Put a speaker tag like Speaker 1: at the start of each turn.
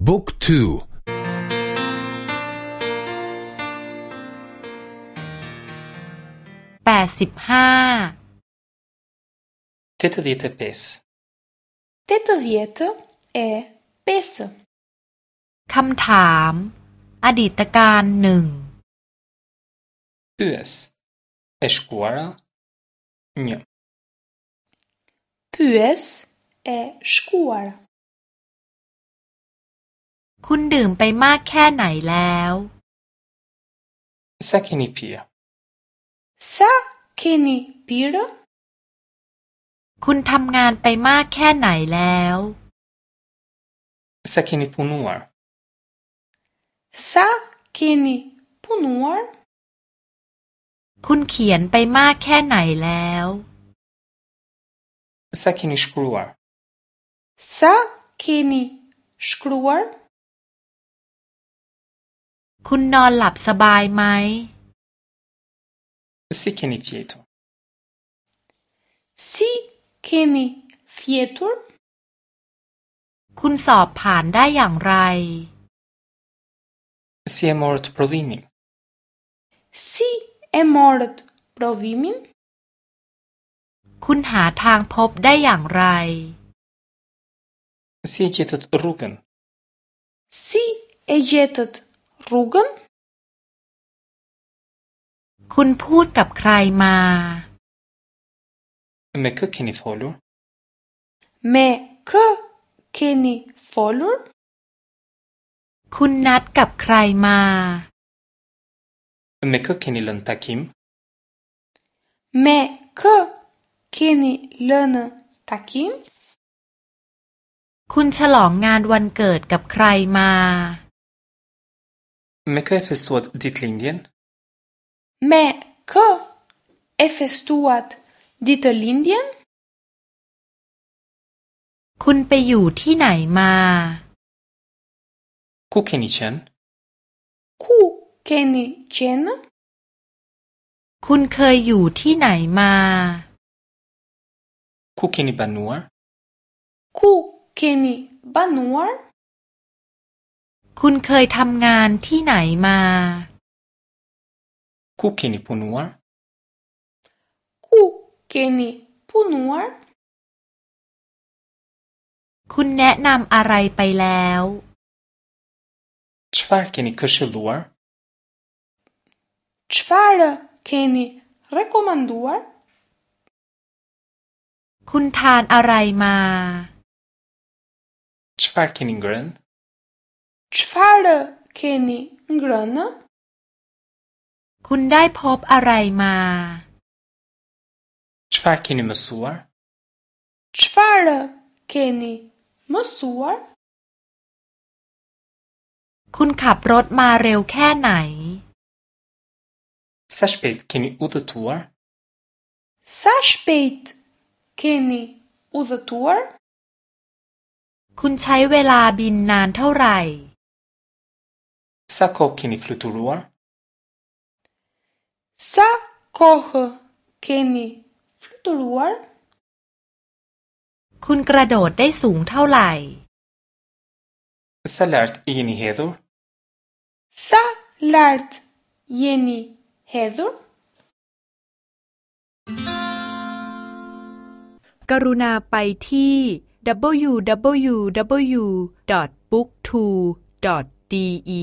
Speaker 1: Book 2
Speaker 2: Tete vjetë e Tete vjetë e 5 Kam tham Adita kan nëng
Speaker 1: Pyes E shkuara Një
Speaker 2: Pyes E shkuara คุณดื่มไปมากแค่ไหนแล้ว
Speaker 1: าักนิพีร
Speaker 2: ซาักนิพีร์ คุณทำงานไปมากแค่ไหนแล้ว
Speaker 1: าักนิพูนัว
Speaker 2: าักนิพูนัวคุณเขียนไปมากแค่ไหนแล้ว
Speaker 1: าักนิสครัว
Speaker 2: าักนิสครัวคุณนอนหลับสบายไหม
Speaker 1: s i k e n i f i e t u r
Speaker 2: s i k e n i f i e t u r คุณสอบผ่านได้อย่างไร
Speaker 1: Si e mort provimin
Speaker 2: Si e mort provimin คุณหาทางพบได้อย่างไร Si e getet r r u g e n Si e getet rrugën? คุณพูดกับใครมา
Speaker 1: Me kë keni folur?
Speaker 2: Me kë keni folur? คุณนัดกับใครมา
Speaker 1: Me kë keni lënë takim?
Speaker 2: Me kë keni lënë takim? คุณฉลองงานวันเกิดกับใครมา
Speaker 1: เ e kë e f e s t ด a t d ลินเดียน
Speaker 2: n Me kë e festuat dit lindjen? คุณไปอยู่ที่ไหนมา
Speaker 1: คุเคนิเชน
Speaker 2: คุเคนิเชนคุณเคยอยู่ที่ไหนมา
Speaker 1: คุเคนิบานัว
Speaker 2: คุเคนิบานัวคุณเคยทำงานที่ไหนมา
Speaker 1: คุกเกนิปูนัว
Speaker 2: คุกเกนิปูนัว คุณแนะนำอะไรไปแล้ว
Speaker 1: ชฟาร์เกนิคชิลัว
Speaker 2: ชฟาร์เกนิเรคอมันดัว คุณทานอะไรมา
Speaker 1: ชฟาร์เกนิเกรน
Speaker 2: Çfarë keni ngrënë? Kun dai pop arai ma?
Speaker 1: Çfarë keni mësuar?
Speaker 2: Çfarë keni mësuar? Kun khap rot ma rew kha nai?
Speaker 1: Sa shpejt keni udhëtuar?
Speaker 2: Sa shpejt keni udhëtuar? Kun chai wela bin nan thao rai?
Speaker 1: Sa k o k e n i fluturuar?
Speaker 2: Sa kohë keni fluturuar? คุณกระโดดได้สูงเท่าไหร่
Speaker 1: Sa lart jeni hedhur?
Speaker 2: Sa lart jeni hedhur? กรุณาไปที่ w w w b o o k t o d e